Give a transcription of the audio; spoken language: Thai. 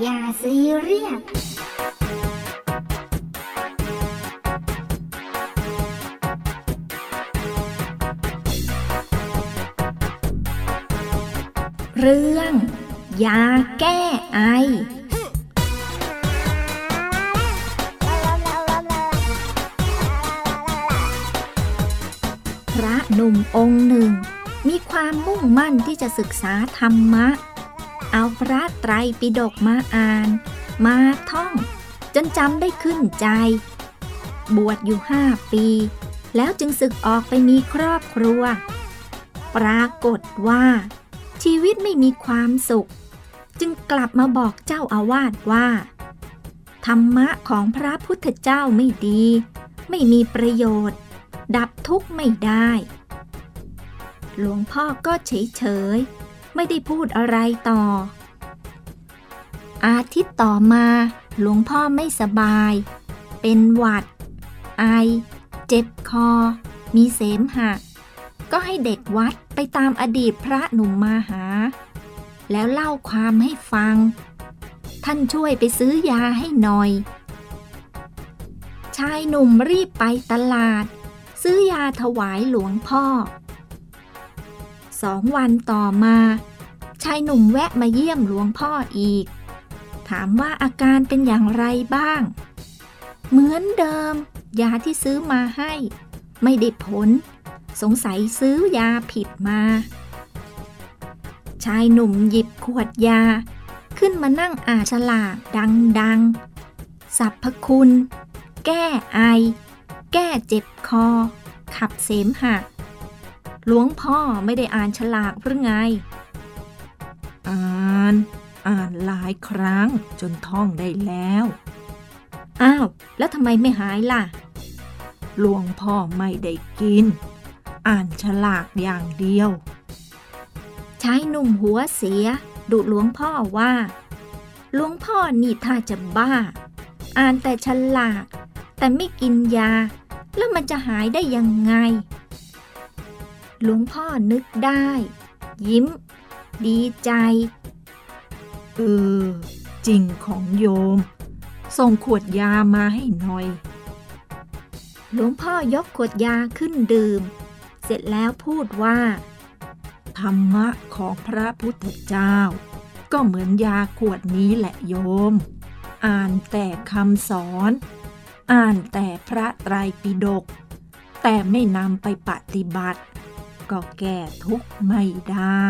อย่าซีเรียสเรื่อง ยาแก้ไอพระหนุ่มองค์หนึ่ง มีความมุ่งมั่นที่จะศึกษาธรรมะ เอาพระไตรปิฎกมาอ่าน มาท่อง จนจำได้ขึ้นใจ บวชอยู่ห้าปี แล้วจึงศึกออกไปมีครอบครัว ปรากฏว่า ชีวิตไม่มีความสุข จึงกลับมาบอกเจ้าอาวาสว่า ธรรมะของพระพุทธเจ้าไม่ดี ไม่มีประโยชน์ ดับทุกข์ไม่ได้ หลวงพ่อก็เฉยเฉย ไม่ได้พูดอะไรต่อ อาทิตย์ต่อมา หลวงพ่อไม่สบาย เป็นหวัด ไอ เจ็บคอ มีเสมหะ ก็ให้เด็กวัดไปตามอดีตพระหนุ่มมาหา แล้วเล่าความให้ฟัง ท่านช่วยไปซื้อยาให้หน่อย ชายหนุ่มรีบไปตลาด ซื้อยาถวายหลวงพ่อ สองวันต่อมา ชายหนุ่มแวะมาเยี่ยมหลวงพ่ออีก ถามว่าอาการเป็นอย่างไรบ้าง เหมือนเดิม ยาที่ซื้อมาให้ ไม่ได้ผล สงสัยซื้อยาผิดมา ชายหนุ่มหยิบขวดยา ขึ้นมานั่งอ่านฉลากดังๆสรรพคุณ แก้ไอ แก้เจ็บคอ ขับเสมหะ หลวงพ่อไม่ได้อ่านฉลากหรือไง อ่าน อ่านหลายครั้งจนท่องได้แล้ว อ้าว แล้วทำไมไม่หายล่ะ หลวงพ่อไม่ได้กิน อ่านฉลากอย่างเดียวชายหนุ่มหัวเสีย ดุหลวงพ่อว่า หลวงพ่อนี่ถ้าจะบ้า อ่านแต่ฉลาก แต่ไม่กินยา แล้วมันจะหายได้ยังไง หลวงพ่อนึกได้ ยิ้ม ดีใจ เออ จริงของโยม ส่งขวดยามาให้หน่อย หลวงพ่อยกขวดยาขึ้นดื่ม เสร็จแล้วพูดว่า ธรรมะของพระพุทธเจ้า ก็เหมือนยาขวดนี้แหละโยม อ่านแต่คำสอน อ่านแต่พระไตรปิฎกแต่ไม่นำไปปฏิบัติ ก็แก้ทุกข์ไม่ได้